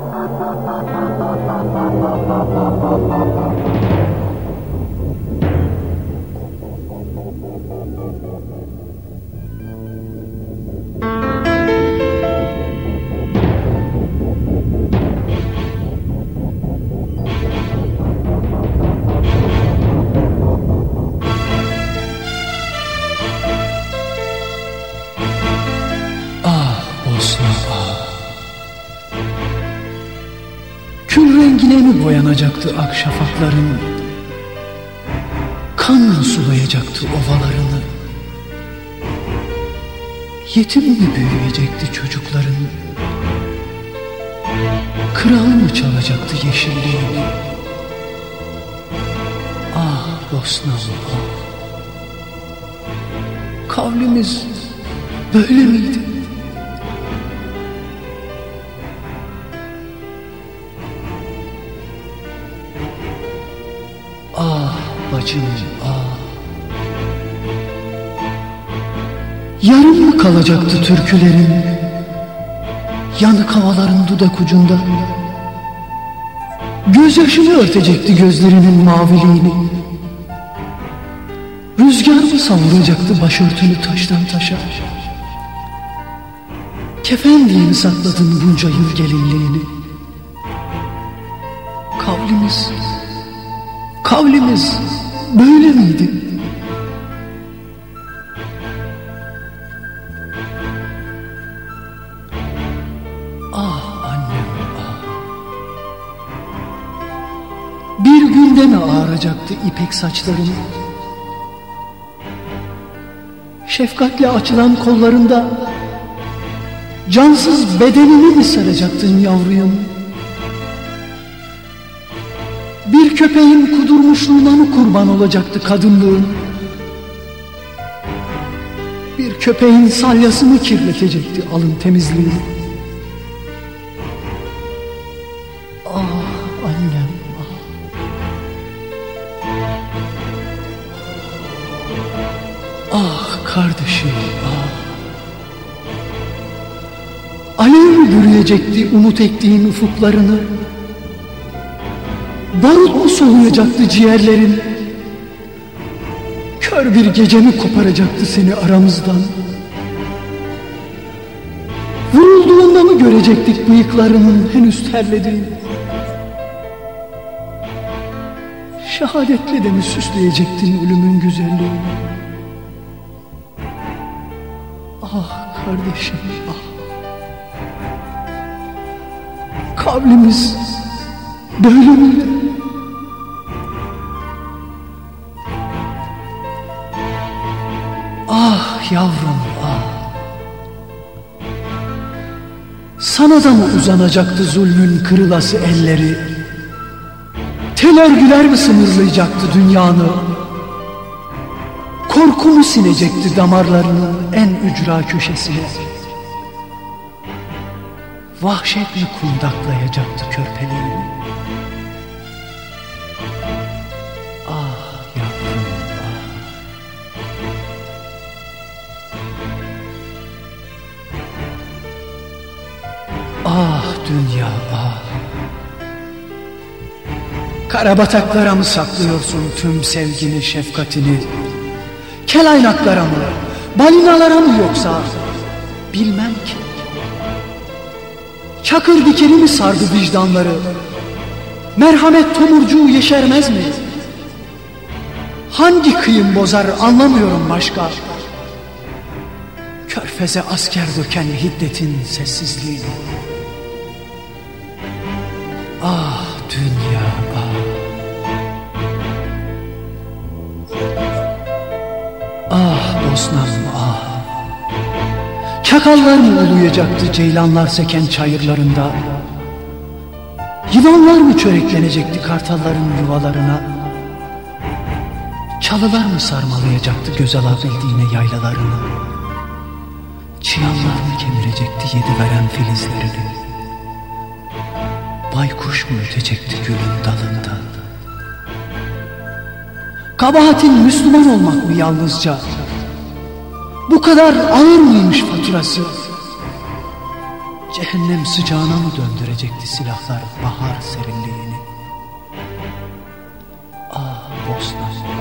Thank you. Mi boyanacaktı ak şafakların? Kan mı sulayacaktı ovalarını? Yetim mi büyüyecekti çocukların? Kral mı çalacaktı yeşilliğini? Ah Bosna ah. Kavlimiz böyle miydi? Ah bacım ah. Yarım mı kalacaktı türkülerin? Yanık havaların dudak ucunda. Gözyaşını örtecekti gözlerinin maviliğini. Rüzgar mı sallayacaktı başörtünü taştan taşa? Kefen diye sakladın bunca yıl gelinliğini? Kavlimiz Kavlimiz böyle miydi? Ah annem ah. Bir günde mi ağaracaktı ipek saçların? Şefkatle açılan kollarında cansız bedenini mi saracaktın yavruyum? Bir köpeğin kudurmuşluğuna mı kurban olacaktı kadınlığın? Bir köpeğin salyası mı kirletecekti alın temizliğini? Ah annem ah. Ah kardeşim ah. Alev bürüyecekti umut ektiğin ufuklarını? Barut mu soluyacaktı ciğerlerin? Kör bir gece mi koparacaktı seni aramızdan? Vurulduğunda mı görecektik bıyıklarının henüz terlediğini? Şehadetle de mi süsleyecektin ölümün güzelliğini? Ah kardeşim ah. Kavlimiz böyle miydi? Yavrum ah. Sana da mı uzanacaktı zulmün kırılası elleri? Tel örgüler mi sınırlayacaktı dünyanı? Korku mu sinecekti damarlarının en ücra köşesine? Vahşet mi kundaklayacaktı körpeliğini? Dünya ah. Karabataklara mı saklıyorsun tüm sevgini, şefkatini? Kelaynaklara mı, balinalara mı yoksa? Bilmem ki. Çakır dikeni mi sardı vicdanları? Merhamet tomurcuğu yeşermez mi? Hangi kıyım bozar anlamıyorum başka. Körfeze asker döken hiddetin sessizliğini. Ah dünya ah. Ah Bosnam ah. Çakallar mı uluyacaktı ceylanlar seken çayırlarında? Yılanlar mı çöreklenecekti kartalların yuvalarına? Çalılar mı sarmalayacaktı göz alabildiğine yaylalarını? Çıyanlar mı kemirecekti yedi veren filizlerini? Baykuş mu ötecekti gülün dalında? Kabahatin Müslüman olmak mı yalnızca? Bu kadar ağır mıymış faturası? Cehennem sıcağına mı döndürecekti silahlar bahar serinliğini? Ah Bosna